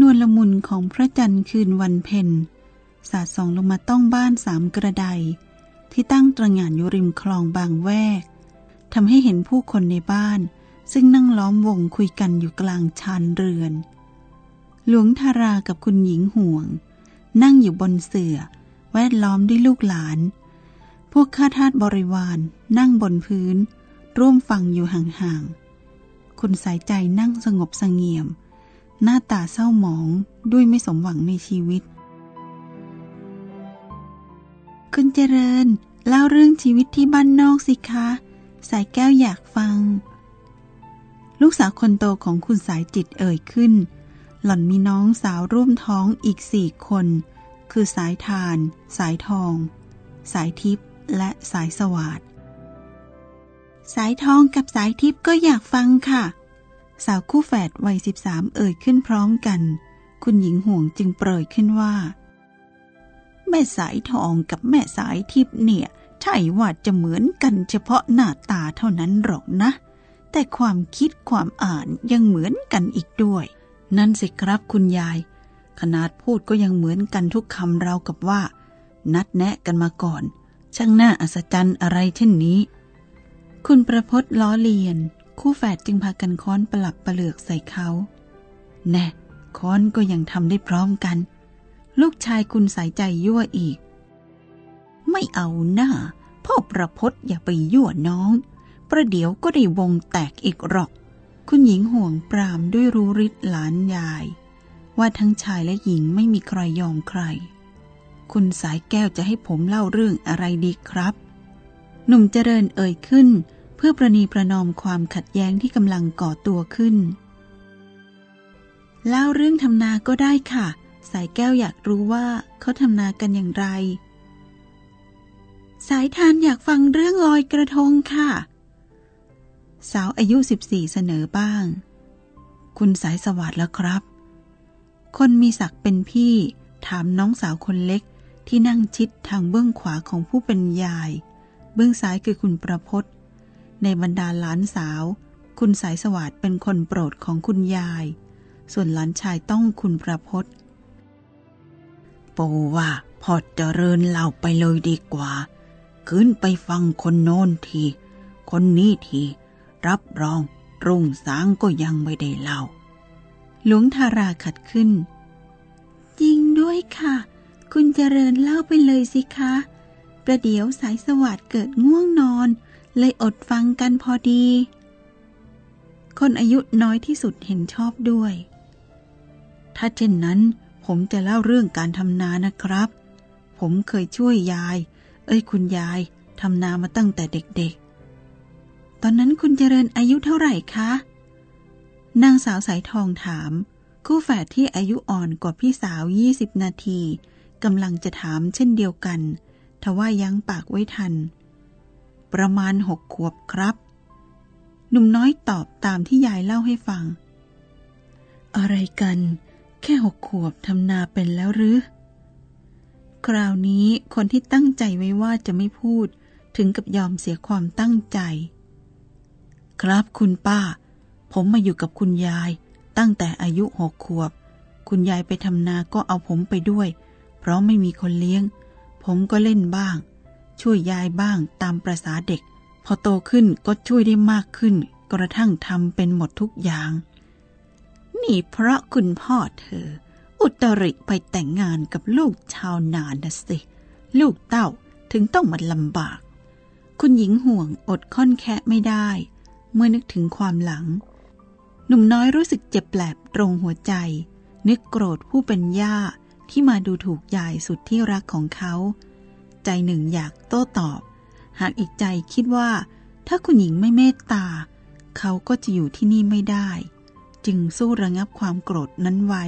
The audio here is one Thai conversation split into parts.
นวลละมุนของพระจันทร์คืนวันเพ็ญสาดส่องลงมาต้องบ้านสามกระไดที่ตั้งตระหง่านอยู่ริมคลองบางแวกทำให้เห็นผู้คนในบ้าน ซึ่งนั่งล้อมวงคุยกันอยู่กลางชานเรือน หลวงทารากับคุณหญิงห่วง นั่งอยู่บนเสื่อ แวดล้อมด้วยลูกหลาน พวกข้าทาสบริวารนั่งบนพื้น ร่วมฟังอยู่ห่างๆคุณสายใจนั่งสงบสงเงียม หน้าตาเศร้าหมองด้วยไม่สมหวังในชีวิต คุณเจริญ เล่าเรื่องชีวิตที่บ้านนอกสิคะ สายแก้วอยากฟัง ลูกสาวคนโตของคุณสายจิตเอ่ยขึ้น หล่อนมีน้องสาวร่วมท้องอีกสี่คน คือสายทาน สายทอง สายทิพย์และสายสวาดสายทองกับสายทิพย์ก็อยากฟังค่ะ สาวคู่แฝดวัยสิบสามเอ่ยขึ้นพร้อมกัน คุณหญิงห่วงจึงเปรยขึ้นว่า แม่สายทองกับแม่สายทิพย์เนี่ย ใช่ว่าจะเหมือนกันเฉพาะหน้าตาเท่านั้นหรอกนะ แต่ความคิดความอ่านยังเหมือนกันอีกด้วย นั่นสิครับคุณยาย ขนาดพูดก็ยังเหมือนกันทุกคำเรากับว่า นัดแนะกันมาก่อน ช่างน่าอัศจรรย์อะไรเช่นนี้ คุณประพศล้อเลียน คู่แฝดจึงพากันค้อนประหลับประเลือกใส่เขา แน่ค้อนก็ยังทำได้พร้อมกัน ลูกชายคุณสายใจยั่วอีก ไม่เอาหน้าพ่อประพศอย่าไปยั่วน้อง ประเดี๋ยวก็ได้วงแตกอีกหรอก คุณหญิงห่วงปรามด้วยรู้ริดหลานยาย ว่าทั้งชายและหญิงไม่มีใครยอมใคร คุณสายแก้วจะให้ผมเล่าเรื่องอะไรดีครับ หนุ่มเจริญเอ่ยขึ้น พื่อประนีประนอมความขัดแย้งที่กำลังก่อตัวขึ้น เล่าเรื่องทำนาก็ได้ค่ะ สายแก้วอยากรู้ว่าเขาทำนากันอย่างไร สายทานอยากฟังเรื่องลอยกระทงค่ะ สาวอายุสิบสี่เสนอบ้าง คุณสายสวัสดิ์แล้วครับ คนมีศักดิ์เป็นพี่ถามน้องสาวคนเล็กที่นั่งชิดทางเบื้องขวาของผู้เป็นยาย เบื้องซ้ายคือคุณประพศ ในบรรดาหลานสาว คุณสายสวัสด์เป็นคนโปรดของคุณยาย ส่วนหลานชายต้องคุณประพศปูว่าพอเจริญเล่าไปเลยดีกว่า ขึ้นไปฟังคนโน้นที คนนี้ที รับรองรุ่งสางก็ยังไม่ได้เล่า หลวงทาราขัดขึ้น จริงด้วยค่ะ คุณเจริญเล่าไปเลยสิคะ ประเดี๋ยวสายสวัสด์เกิดง่วงนอน เลยอดฟังกันพอดี คนอายุน้อยที่สุดเห็นชอบด้วย ถ้าเช่นนั้นผมจะเล่าเรื่องการทำนานะครับ ผมเคยช่วยยาย เอ้ยคุณยายทำนามาตั้งแต่เด็กๆ ตอนนั้นคุณเจริญอายุเท่าไหร่คะ นางสาวสายทองถาม คู่แฝดที่อายุอ่อนกว่าพี่สาวยี่สิบนาทีกำลังจะถามเช่นเดียวกัน ทว่ายั้งปากไว้ทัน ประมาณหกขวบครับ หนุ่มน้อยตอบตามที่ยายเล่าให้ฟัง อะไรกัน แค่หกขวบทำนาเป็นแล้วหรือ คราวนี้คนที่ตั้งใจไว้ว่าจะไม่พูดถึงกับยอมเสียความตั้งใจ ครับคุณป้า ผมมาอยู่กับคุณยายตั้งแต่อายุหกขวบ คุณยายไปทำนาก็เอาผมไปด้วย เพราะไม่มีคนเลี้ยง ผมก็เล่นบ้าง ช่วยยายบ้างตามประษาเด็ก พอโตขึ้นก็ช่วยได้มากขึ้น กระทั่งทำเป็นหมดทุกอย่าง นี่เพราะคุณพ่อเธอ อุตริไปแต่งงานกับลูกชาวนานะสิ ลูกเต้าถึงต้องมาลำบาก คุณหญิงห่วงอดค่อนแคะไม่ได้ เมื่อนึกถึงความหลัง หนุ่มน้อยรู้สึกเจ็บแปลบตรงหัวใจ นึกโกรธผู้เป็นย่าที่มาดูถูกยายสุดที่รักของเขา ใจหนึ่งอยากโต้ตอบ หากอีกใจคิดว่า ถ้าคุณหญิงไม่เมตตา เขาก็จะอยู่ที่นี่ไม่ได้ จึงสู้ระงับความโกรธนั้นไว้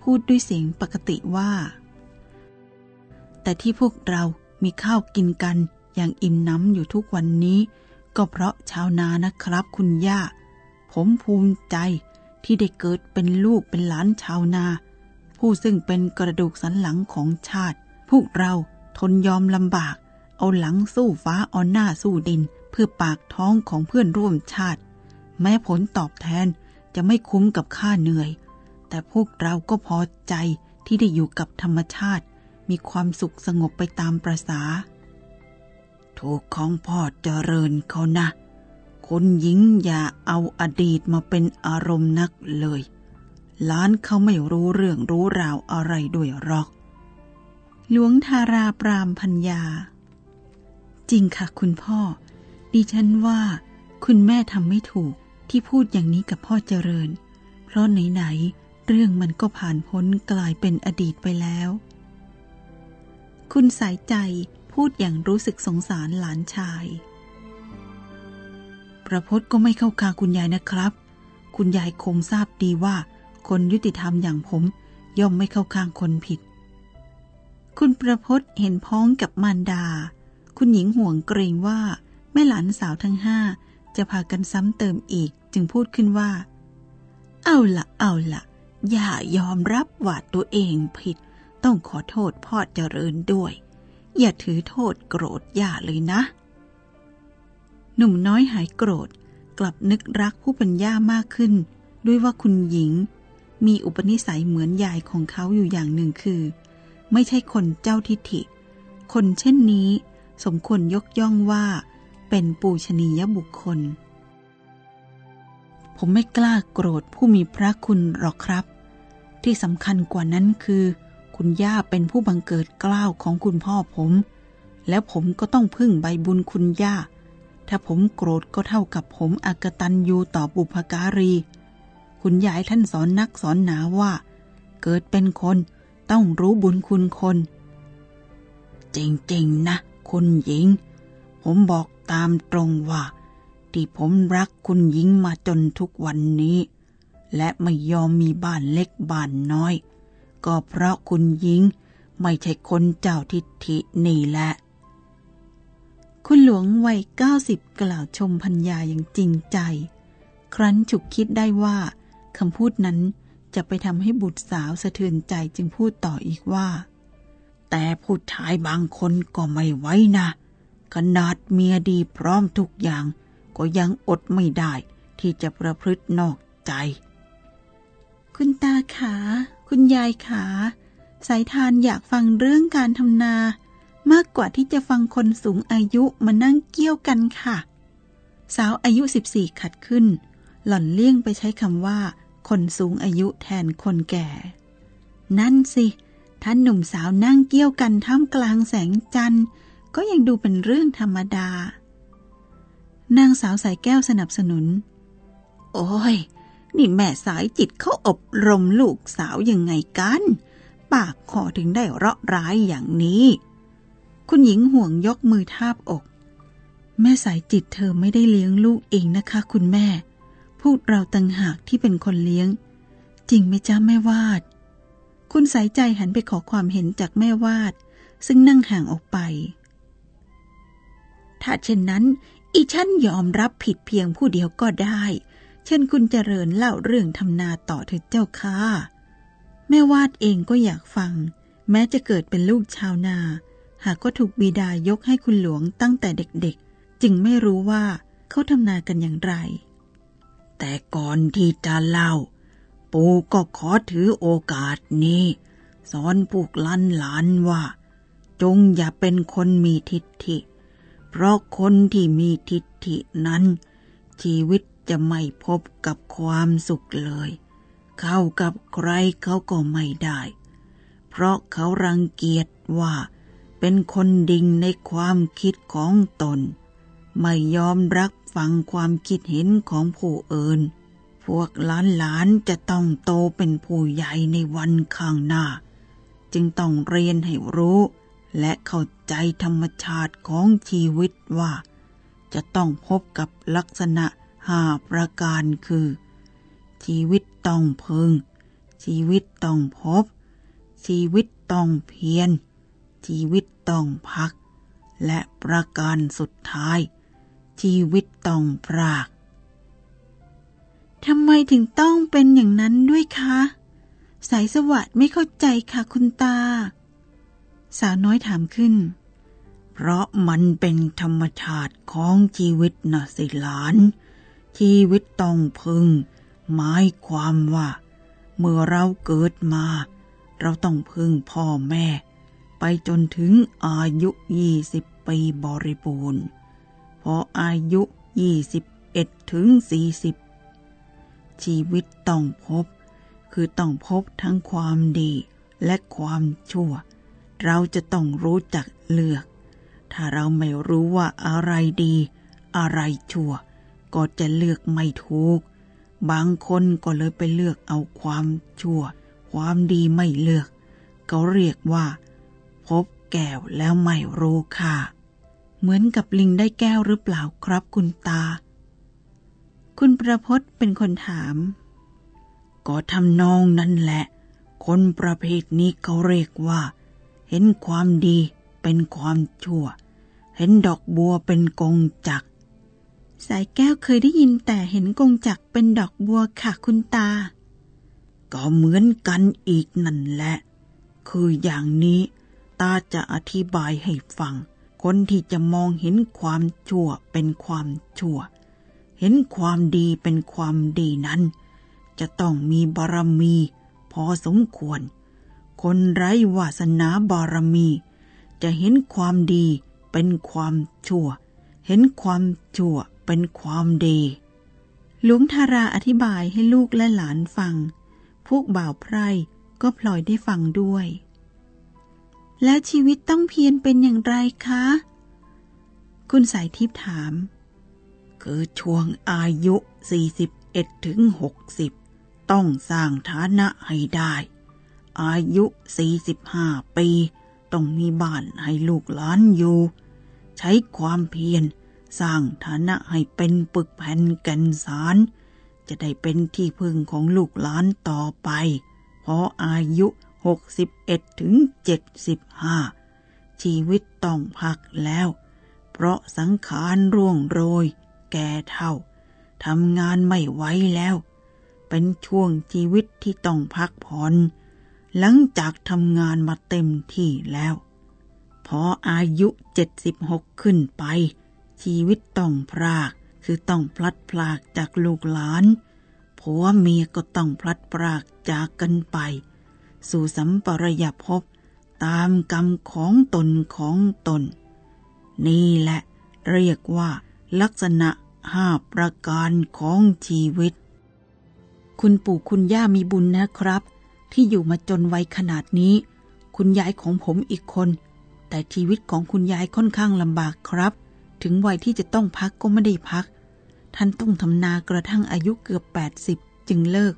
พูดด้วยเสียงปกติว่า แต่ที่พวกเรามีข้าวกินกันอย่างอิ่มน้ำอยู่ทุกวันนี้ ก็เพราะชาวนานะครับคุณย่า ผมภูมิใจที่ได้เกิดเป็นลูกเป็นหลานชาวนา ผู้ซึ่งเป็นกระดูกสันหลังของชาติ พวกเรา ทนยอมลำบาก เอาหลังสู้ฟ้าเอาหน้าสู้ดิน เพื่อปากท้องของเพื่อนร่วมชาติ แม้ผลตอบแทนจะไม่คุ้มกับค่าเหนื่อย แต่พวกเราก็พอใจที่ได้อยู่กับธรรมชาติ มีความสุขสงบไปตามประษาถูกของพ่อเจริญเขานะ คนหญิงอย่าเอาอดีตมาเป็นอารมณ์นักเลย ล้านเขาไม่รู้เรื่องรู้ราวอะไรด้วยหรอก หลวงทาราปรามพัญญา จริงค่ะคุณพ่อ ดิฉันว่า คุณแม่ทำไม่ถูกที่พูดอย่างนี้กับพ่อเจริญ เพราะไหนๆเรื่องมันก็ผ่านพ้นกลายเป็นอดีตไปแล้ว คุณสายใจพูดอย่างรู้สึกสงสารหลานชาย ประพจน์ก็ไม่เข้าคาคุณยายนะครับ คุณยายคงทราบดีว่า คนยุติธรรมอย่างผมย่อมไม่เข้าข้างคนผิด คุณประพจน์เห็นพ้องกับมารดา คุณหญิงห่วงเกรงว่าแม่หลานสาวทั้งห้าจะพากันซ้ำเติมอีกจึงพูดขึ้นว่า เอาละเอาละอย่ายอมรับว่าตัวเองผิด ต้องขอโทษพ่อเจริญด้วย อย่าถือโทษโกรธย่าเลยนะ หนุ่มน้อยหายโกรธกลับนึกรักผู้เป็นย่ามากขึ้น ด้วยว่าคุณหญิง มีอุปนิสัยเหมือนยายของเขาอยู่อย่างหนึ่งคือ ไม่ใช่คนเจ้าทิฐิ คนเช่นนี้สมควรยกย่องว่า เป็นปูชนียบุคคล ผมไม่กล้าโกรธผู้มีพระคุณหรอกครับ ที่สำคัญกว่านั้นคือ คุณย่าเป็นผู้บังเกิดกล้าวของคุณพ่อผม แล้วผมก็ต้องพึ่งใบบุญคุณย่า ถ้าผมโกรธก็เท่ากับผมอากตันยูต่อบุพการี คุณยายท่านสอนนักสอนหนาว่า เกิดเป็นคน ต้องรู้บุญคุณคน จริงๆนะ คุณหญิง ผมบอกตามตรงว่า ที่ผมรักคุณหญิงมาจนทุกวันนี้ และไม่ยอมมีบ้านเล็กบ้านน้อย ก็เพราะคุณหญิงไม่ใช่คนเจ้าทิฐินี่แหละ คุณหลวงวัยเก้าสิบกล่าวชมพัญญาอย่างจริงใจ ครั้นฉุกคิดได้ว่าคำพูดนั้น จะไปทำให้บุตรสาวสะเทือนใจจึงพูดต่ออีกว่า แต่ผู้ชายบางคนก็ไม่ไว้นะ ขนาดเมียดีพร้อมทุกอย่าง ก็ยังอดไม่ได้ที่จะประพฤตินอกใจ คุณตาขา คุณยายขา สายทานอยากฟังเรื่องการทำนา มากกว่าที่จะฟังคนสูงอายุมานั่งเกี้ยวกันค่ะ สาวอายุ 14 ขัดขึ้น หล่อนเลี่ยงไปใช้คำว่า คนสูงอายุแทนคนแก่ นั่นสิ ท่านหนุ่มสาวนั่งเกี้ยวกันท่ามกลางแสงจันทร์ ก็ยังดูเป็นเรื่องธรรมดา นางสาวสายแก้วสนับสนุน โอ้ย นี่แม่สายจิตเขาอบรมลูกสาวยังไงกัน ปากคอถึงได้เราะร้ายอย่างนี้ คุณหญิงห่วงยกมือทาบอก แม่สายจิตเธอไม่ได้เลี้ยงลูกเองนะคะ คุณแม่ พวกเราต่างหากที่เป็นคนเลี้ยง จริงไหมจ้าแม่วาด คุณสายใจหันไปขอความเห็นจากแม่วาด ซึ่งนั่งห่างออกไป ถ้าเช่นนั้น อีฉันยอมรับผิดเพียงผู้เดียวก็ได้ เช่นคุณเจริญเล่าเรื่องทำนาต่อเถิดเจ้าค่ะ แม่วาดเองก็อยากฟัง แม้จะเกิดเป็นลูกชาวนา หากก็ถูกบิดายกให้คุณหลวงตั้งแต่เด็กๆ จึงไม่รู้ว่าเขาทำนากันอย่างไร แต่ก่อนที่จะเล่า ปู่ก็ขอถือโอกาสนี้ สอนพวกล้านหลานว่า จงอย่าเป็นคนมีทิฏฐิ เพราะคนที่มีทิฏฐินั้น ชีวิตจะไม่พบกับความสุขเลย เข้ากับใครเขาก็ไม่ได้ เพราะเขารังเกียจว่าเป็นคนดิ่งในความคิดของตน ไม่ยอมรับฟังความคิดเห็นของผู้อื่น พวกหลานๆจะต้องโตเป็นผู้ใหญ่ในวันข้างหน้า จึงต้องเรียนให้รู้ และเข้าใจธรรมชาติของชีวิตว่า จะต้องพบกับลักษณะห้าประการคือ ชีวิตต้องพึง ชีวิตต้องพบ ชีวิตต้องเพียรชีวิตต้องพัก และประการสุดท้าย ชีวิตต้องพรากทำไมถึงต้องเป็นอย่างนั้นด้วยคะ สายสวัสด์ไม่เข้าใจค่ะคุณตา สาวน้อยถามขึ้น เพราะมันเป็นธรรมชาติของชีวิตนะสิหลาน ชีวิตต้องพึง หมายความว่า เมื่อเราเกิดมา เราต้องพึ่งพ่อแม่ ไปจนถึงอายุยี่สิบปีบริบูรณ์ ออายุยี่สิบเอ็ดถึงสี่สิบชีวิตต้องพบ คือต้องพบทั้งความดีและความชั่ว เราจะต้องรู้จักเลือก ถ้าเราไม่รู้ว่าอะไรดี อะไรชั่ว ก็จะเลือกไม่ถูก บางคนก็เลยไปเลือกเอาความชั่ว ความดีไม่เลือกก็เรียกว่า พบแก้วแล้วไม่รู้ค่า เหมือนกับลิงได้แก้วหรือเปล่าครับคุณตา คุณประพศเป็นคนถาม ก็ทำนองนั่นแหละ คนประเภทนี้เขาเรียกว่า เห็นความดีเป็นความชั่ว เห็นดอกบัวเป็นกงจัก สายแก้วเคยได้ยินแต่เห็นกงจักเป็นดอกบัวค่ะคุณตา ก็เหมือนกันอีกนั่นแหละ คืออย่างนี้ตาจะอธิบายให้ฟัง คนที่จะมองเห็นความชั่วเป็นความชั่ว เห็นความดีเป็นความดีนั้น จะต้องมีบารมี พอสมควร คนไร้วาสนาบารมี จะเห็นความดีเป็นความชั่ว เห็นความชั่วเป็นความดีหลวงทาราอธิบายให้ลูกและหลานฟัง พวกบ่าวไพร่ก็พลอยได้ฟังด้วย แล้วชีวิตต้องเพียรเป็นอย่างไรคะ คุณสายทิพย์ถาม คือช่วงอายุ 41ถึง60 ต้องสร้างฐานะให้ได้ อายุ 45 ปี ต้องมีบ้านให้ลูกหลานอยู่ ใช้ความเพียรสร้างฐานะให้เป็นปึกแผ่นก่นสารจะได้เป็นที่พึ่งของลูกหลานต่อไปพออายุ 61ถึง75 ชีวิตต้องพักแล้ว เพราะสังขารร่วงโรย แก่เท่าทำงานไม่ไหวแล้ว เป็นช่วงชีวิตที่ต้องพักผ่อนหลังจากทำงานมาเต็มที่แล้ว พออายุ76ขึ้นไป ชีวิตต้องพราก คือต้องพลัดพรากจากลูกหลานผัวเมียก็ต้องพลัดพรากจากกันไป สู่สัมปรยภพตามกรรมของตนของตน นี่แหละเรียกว่าลักษณะห้าประการของชีวิต คุณปู่คุณย่ามีบุญนะครับ ที่อยู่มาจนวัยขนาดนี้ คุณยายของผมอีกคน แต่ชีวิตของคุณยายค่อนข้างลำบากครับ ถึงวัยที่จะต้องพักก็ไม่ได้พัก ท่านต้องทำนากระทั่งอายุเกือบ 80 จึงเลิก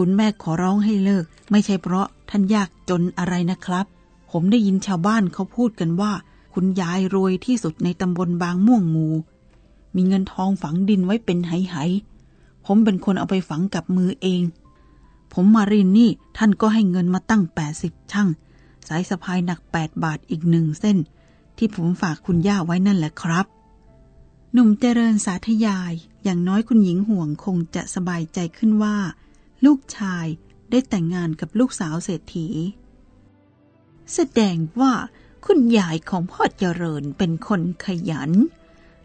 คุณแม่ขอร้องให้เลิก ไม่ใช่เพราะท่านยากจนอะไรนะครับ ผมได้ยินชาวบ้านเขาพูดกันว่า คุณยายรวยที่สุดในตำบลบางม่วงหมูมีเงินทองฝังดินไว้เป็นไหๆผมเป็นคนเอาไปฝังกับมือเอง ผมมาเรียนนี่ท่านก็ให้เงินมาตั้ง 80 ช่าง สายสะพายหนัก 8 บาทอีกหนึ่งเส้น ที่ผมฝากคุณย่าไว้นั่นแหละครับหนุ่มเจริญสาธยาย อย่างน้อยคุณหญิงห่วงคงจะสบายใจขึ้นว่า ลูกชายได้แต่งงานกับลูกสาวเศรษฐี แสดงว่าคุณยายของพ่อเจริญเป็นคนขยัน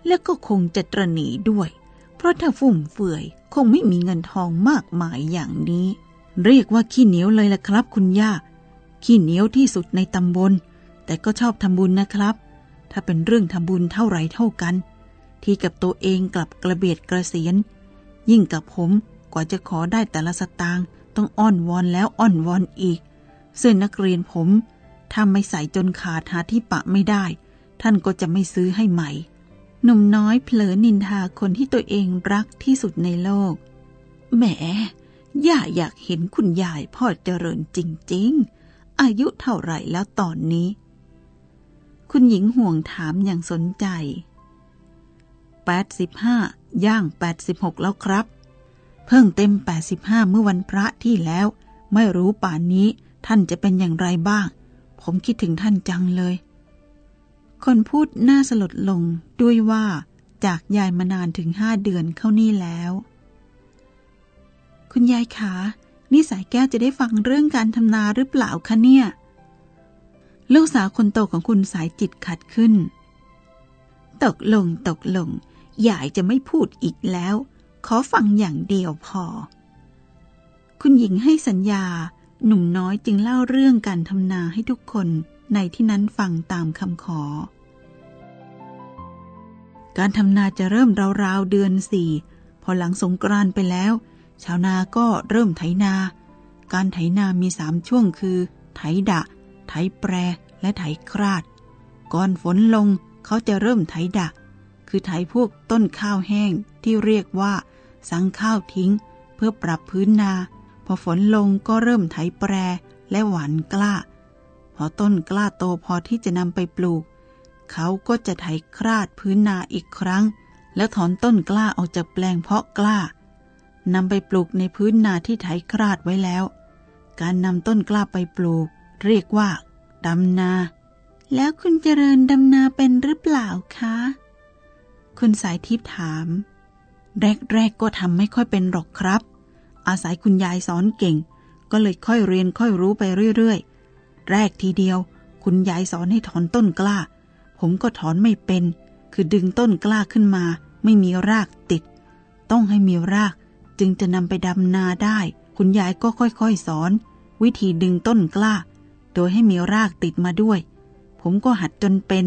และก็คงจะตรณีด้วย เพราะถ้าฟุ่มเฟือยคงไม่มีเงินทองมากมายอย่างนี้ เรียกว่าขี้เหนียวเลยล่ะครับ คุณย่า ขี้เหนียวที่สุดในตำบล แต่ก็ชอบทำบุญนะครับ ถ้าเป็นเรื่องทำบุญเท่าไรเท่ากัน ที่กับตัวเองกลับกระเบียดกระเสียน ยิ่งกับผม กว่าจะขอได้แต่ละสตางค์ต้องอ้อนวอนแล้วอ้อนวอนอีก เสื้อนักเรียนผมถ้าไม่ใส่จนขาดหาที่ปะไม่ได้ ท่านก็จะไม่ซื้อให้ใหม่ หนุ่มน้อยเผลอนินทาคนที่ตัวเองรักที่สุดในโลก แหม ย่าอยากเห็นคุณยายพ่อเจริญจริง ๆ อายุเท่าไหร่แล้วตอนนี้ คุณหญิงห่วงถามอย่างสนใจ 85 ย่าง 86 แล้วครับ พิ่งเต็ม 85 เมื่อวันพระที่แล้ว ไม่รู้ป่านนี้ท่านจะเป็นอย่างไรบ้าง ผมคิดถึงท่านจังเลย คนพูดน่าสลดลงด้วยว่าจากยายมานานถึงห้าเดือนเข้านี่แล้ว คุณยายขานี่สายแก้วจะได้ฟังเรื่องการทำนาหรือเปล่าคะเนี่ย ลูกสาวคนโตของคุณสายจิตขัดขึ้น ตกลงตกลงยายจะไม่พูดอีกแล้ว ขอฟังอย่างเดียวพอ คุณหญิงให้สัญญา หนุ่มน้อยจึงเล่าเรื่องการทำนาให้ทุกคนในที่นั้นฟังตามคำขอ การทำนาจะเริ่มราวๆเดือนสี่ พอหลังสงกรานไปแล้ว ชาวนาก็เริ่มไถนา การไถนามีสามช่วงคือ ไถดะ ไถแปร และไถคราด ก่อนฝนลงเขาจะเริ่มไถดะ คือไถพวกต้นข้าวแห้งที่เรียกว่า สังข้าวทิ้ง เพื่อปรับพื้นนา พอฝนลงก็เริ่มไถแปรและหวานกล้า พอต้นกล้าโตพอที่จะนำไปปลูก เขาก็จะไถคราดพื้นนาอีกครั้ง แล้วถอนต้นกล้าออกจากแปลงเพาะกล้านำไปปลูกในพื้นนาที่ไถคราดไว้แล้ว การนำต้นกล้าไปปลูก เรียกว่าดำนา แล้วคุณเจริญดำนาเป็นหรือเปล่าคะ คุณสายทิพย์ถาม แรกๆก็ทำไม่ค่อยเป็นหรอกครับ อาศัยคุณยายสอนเก่ง ก็เลยค่อยเรียนค่อยรู้ไปเรื่อยๆ แรกทีเดียว คุณยายสอนให้ถอนต้นกล้า ผมก็ถอนไม่เป็น คือดึงต้นกล้าขึ้นมา ไม่มีรากติด ต้องให้มีรากจึงจะนำไปดำนาได้ คุณยายก็ค่อยๆสอน วิธีดึงต้นกล้า โดยให้มีรากติดมาด้วย ผมก็หัดจนเป็น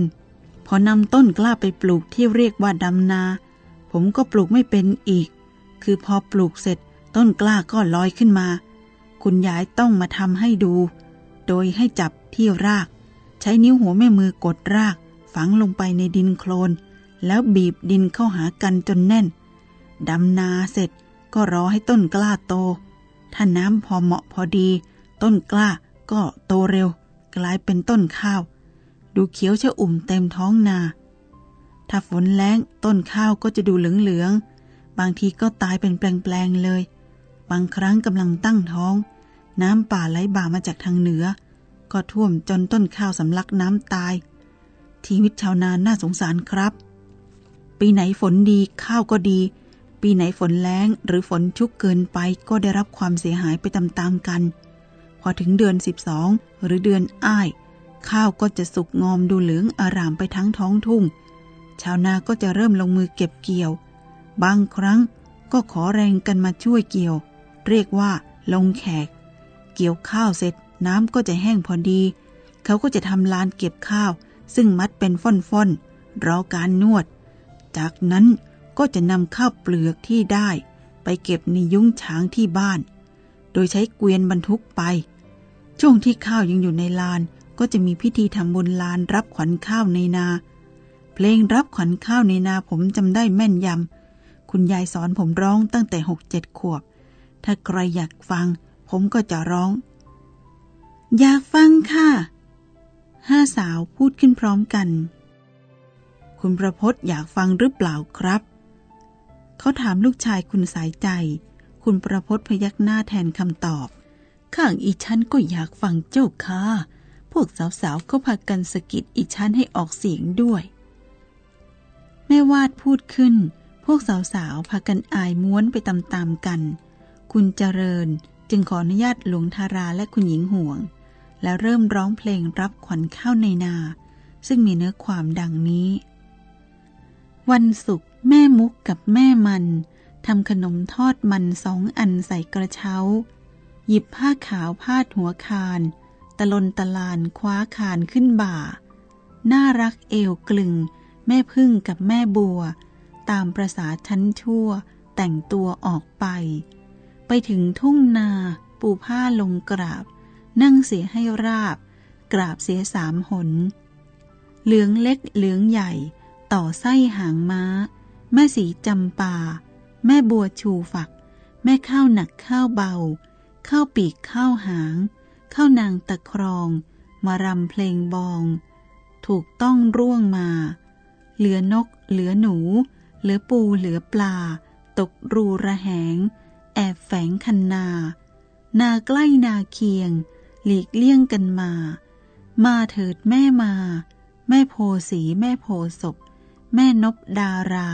พอนำต้นกล้าไปปลูกที่เรียกว่าดำนา ผมก็ปลูกไม่เป็นอีก คือพอปลูกเสร็จต้นกล้าก็ลอยขึ้นมา คุณยายต้องมาทำให้ดู โดยให้จับที่ราก ใช้นิ้วหัวแม่มือกดราก ฝังลงไปในดินโคลน แล้วบีบดินเข้าหากันจนแน่น ดำนาเสร็จก็รอให้ต้นกล้าโต ถ้าน้ำพอเหมาะพอดี ต้นกล้าก็โตเร็ว กลายเป็นต้นข้าว ดูเขียวชะอุ่มเต็มท้องนา ถ้าฝนแล้งต้นข้าวก็จะดูเหลืองๆ บางทีก็ตายเป็นแปลงๆเลย บางครั้งกำลังตั้งท้อง น้ำป่าไหลบ่ามาจากทางเหนือ ก็ท่วมจนต้นข้าวสำลักน้ำตาย ชีวิตชาวนาน่าสงสารครับ ปีไหนฝนดีข้าวก็ดี ปีไหนฝนแล้งหรือฝนชุกเกินไปก็ได้รับความเสียหายไปตามๆกัน พอถึงเดือน 12 หรือเดือนอ้าย ข้าวก็จะสุกงอมดูเหลืองอารามไปทั้งท้องทุ่ง ชาวนาก็จะเริ่มลงมือเก็บเกี่ยว บางครั้งก็ขอแรงกันมาช่วยเกี่ยว เรียกว่าลงแขก เกี่ยวข้าวเสร็จน้ำก็จะแห้งพอดี เขาก็จะทำลานเก็บข้าว ซึ่งมัดเป็นฟ่อนๆรอการนวด จากนั้นก็จะนำข้าวเปลือกที่ได้ ไปเก็บในยุ้งช้างที่บ้าน โดยใช้เกวียนบรรทุกไป ช่วงที่ข้าวยังอยู่ในลานก็จะมีพิธีทำบุญลานรับขวัญข้าวในนา เพลงรับขวัญข้าวในนาผมจำได้แม่นยำ คุณยายสอนผมร้องตั้งแต่หกเจ็ดขวบ ถ้าใครอยากฟัง ผมก็จะร้อง อยากฟังค่ะ ห้าสาวพูดขึ้นพร้อมกัน คุณประพศอยากฟังหรือเปล่าครับ เขาถามลูกชายคุณสายใจ คุณประพศพยักหน้าแทนคำตอบ ข้างอีฉันก็อยากฟังเจ้าค่ะ พวกสาวๆเขาพากันสกิดอีฉันให้ออกเสียงด้วย แม่วาดพูดขึ้น พวกสาวๆพากันอายม้วนไปตามๆกัน คุณเจริญจึงขออนุญาตหลวงทาราและคุณหญิงห่วง แล้วเริ่มร้องเพลงรับขวัญข้าวในนา ซึ่งมีเนื้อความดังนี้ วันศุกร์แม่มุกกับแม่มันทำขนมทอดมันสองอันใส่กระเช้า หยิบผ้าขาวพาดหัวคานตะลนตะลานคว้าคานขึ้นบ่า น่ารักเอวกลึง แม่พึ่งกับแม่บัว ตามประษาชั้นชั่ว แต่งตัวออกไป ไปถึงทุ่งนา ปูผ้าลงกราบ นั่งเสียให้ราบ กราบเสียสามหน เหลืองเล็กเหลืองใหญ่ ต่อไส้หางม้า แม่สีจำปา แม่บัวชูฝัก แม่ข้าวหนักข้าวเบา ข้าวปีกข้าวหาง ข้าวนางตะครอง มารำเพลงบอง ถูกต้องร่วงมา เหลือนก เหลือหนู เหลือปูเหลือปลา ตกรูระแหง แอบแฝงคันนา นาใกล้นาเคียง หลีกเลี่ยงกันมา มาเถิดแม่มา แม่โพสีแม่โพศพ แม่นบดารา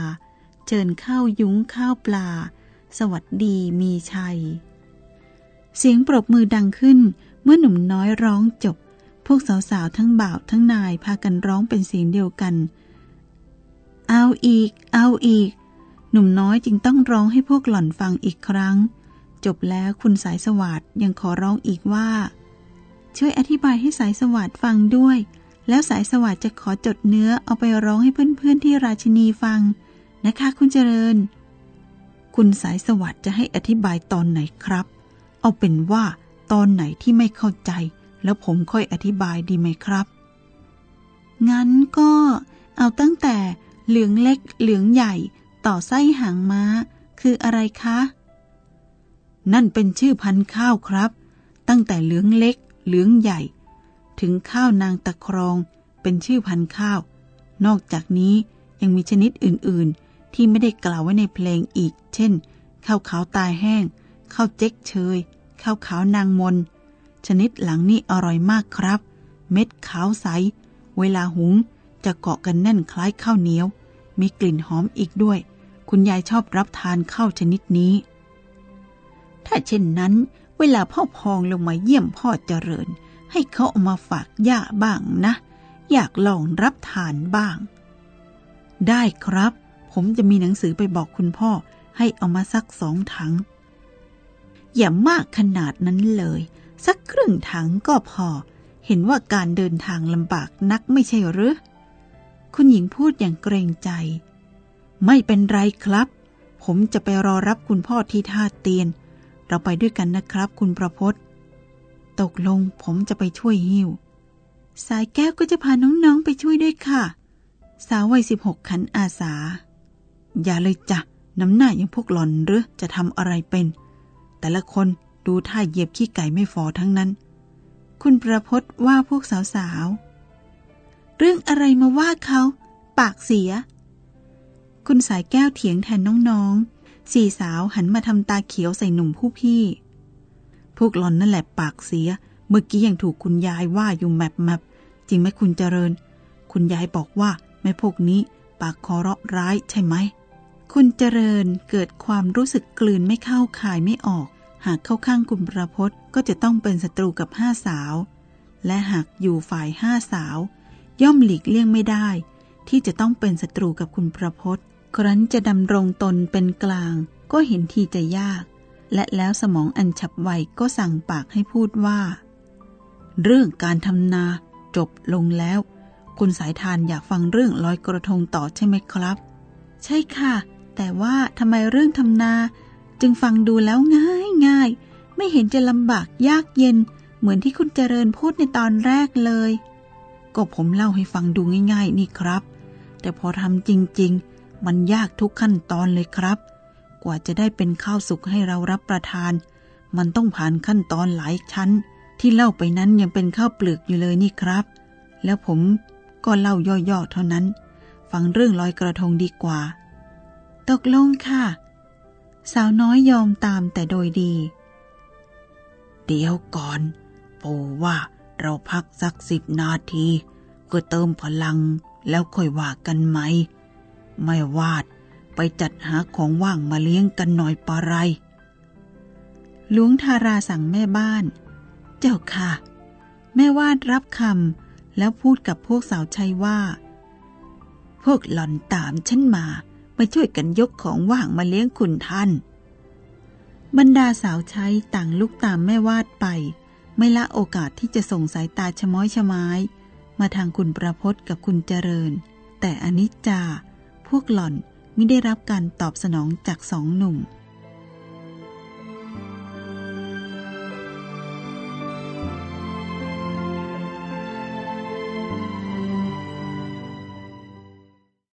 เชิญข้าวยุ้งข้าวปลา สวัสดีมีชัย เสียงปรบมือดังขึ้นเมื่อหนุ่มน้อยร้องจบ พวกสาวๆทั้งบ่าวทั้งนายพากันร้องเป็นเสียงเดียวกัน เอาอีก เอาอีก หนุ่มน้อยจึงต้องร้องให้พวกหล่อนฟังอีกครั้ง จบแล้วคุณสายสวัสดยังขอร้องอีกว่า ช่วยอธิบายให้สายสวัสดฟังด้วย แล้วสายสวัสดจะขอจดเนื้อเอาไปร้องให้เพื่อนๆที่ราชินีฟัง นะคะคุณเจริญ คุณสายสวัสดจะให้อธิบายตอนไหนครับ เอาเป็นว่าตอนไหนที่ไม่เข้าใจ แล้วผมค่อยอธิบายดีไหมครับ งั้นก็เอาตั้งแต่ เหลืองเล็กเหลืองใหญ่ต่อไส้หางม้า คืออะไรคะ นั่นเป็นชื่อพันธุ์ข้าวครับ ตั้งแต่เหลืองเล็ก เหลืองใหญ่ ถึงข้าวนางตะครองเป็นชื่อพันธุ์ข้าว นอกจากนี้ยังมีชนิดอื่นๆ ที่ไม่ได้กล่าวไว้ในเพลงอีก เช่นข้าวขาวตายแห้งข้าวเจ๊กเชยข้าวขาวนางมน ชนิดหลังนี่อร่อยมากครับ เม็ดขาวใส เวลาหุง จะเกาะกันแน่นคล้ายข้าวเหนียว มีกลิ่นหอมอีกด้วย คุณยายชอบรับทานข้าวชนิดนี้ ถ้าเช่นนั้น เวลาพ่อพองลงมาเยี่ยมพ่อเจริญ ให้เขาเอามาฝากย่าบ้างนะ อยากลองรับทานบ้าง ได้ครับ ผมจะมีหนังสือไปบอกคุณพ่อให้เอามาสักสองถัง อย่ามากขนาดนั้นเลย สักครึ่งถังก็พอ เห็นว่าการเดินทางลำบากนักไม่ใช่หรือ คุณหญิงพูดอย่างเกรงใจ ไม่เป็นไรครับ ผมจะไปรอรับคุณพ่อที่ท่าเตียน เราไปด้วยกันนะครับ คุณประพศตกลงผมจะไปช่วยหิ้ว สายแก้วก็จะพาน้องๆไปช่วยด้วยค่ะ สาววัยสิบหกขันอาสา อย่าเลยจ้ะ น้ำหน้าอย่างพวกหล่อนหรือจะทำอะไรเป็น แต่ละคนดูท่าเหยียบขี้ไก่ไม่ฟอทั้งนั้น คุณประพศว่าพวกสาวๆ รื่องอะไรมาว่าเขาปากเสีย คุณสายแก้วเถียงแทนน้องๆ สี่สาวหันมาทำตาเขียวใส่หนุ่มผู้พี่ พวกหลอนนั่นแหละปากเสีย เมื่อกี้ยังถูกคุณยายว่าอยู่แมบแมบจริงไหมคุณเจริญ คุณยายบอกว่าแม่พวกนี้ปากคอเราะร้ายใช่ไหม คุณเจริญเกิดความรู้สึกกลืนไม่เข้าคายไม่ออก หากเข้าข้างคุณประพศก็จะต้องเป็นศัตรูกับห้าสาว และหากอยู่ฝ่ายห้าสาว ย่อมหลีกเลี่ยงไม่ได้ ที่จะต้องเป็นศัตรูกับคุณประพศครั้นจะดำรงตนเป็นกลาง ก็เห็นทีจะยาก และแล้วสมองอันฉับไวก็สั่งปากให้พูดว่า เรื่องการทำนาจบลงแล้ว คุณสายทานอยากฟังเรื่องลอยกระทงต่อใช่ไหมครับ ใช่ค่ะ แต่ว่าทำไมเรื่องทำนา จึงฟังดูแล้วง่ายง่ายไม่เห็นจะลำบากยากเย็น เหมือนที่คุณเจริญพูดในตอนแรกเลย ก็ผมเล่าให้ฟังดูง่าย ๆ นี่ครับ แต่พอทำจริง ๆ มันยากทุกขั้นตอนเลยครับ กว่าจะได้เป็นข้าวสุกให้เรารับประทาน มันต้องผ่านขั้นตอนหลายชั้น ที่เล่าไปนั้นยังเป็นข้าวเปลือกอยู่เลยนี่ครับ แล้วผมก็เล่าย่อๆเท่านั้น ฟังเรื่องลอยกระทงดีกว่า ตกลงค่ะ สาวน้อยยอมตามแต่โดยดี เดี๋ยวก่อน ปู่ว่า เราพักสักสิบนาที ก็เติมพลังแล้วค่อยว่ากันไหม ไม่วาดไปจัดหาของว่างมาเลี้ยงกันหน่อยปะไรหลวงทาราสั่งแม่บ้าน เจ้าค่ะ แม่วาดรับคำแล้วพูดกับพวกสาวใช้ว่า พวกหล่อนตามฉันมา มาช่วยกันยกของว่างมาเลี้ยงคุณท่าน บรรดาสาวใช้ต่างลุกตามแม่วาดไป ไม่ละโอกาสที่จะส่งสายตาชะม้อยชะไม้มาทางคุณประพศกับคุณเจริญ แต่อนิจจา พวกหล่อนไม่ได้รับการตอบสนองจากสองหนุ่ม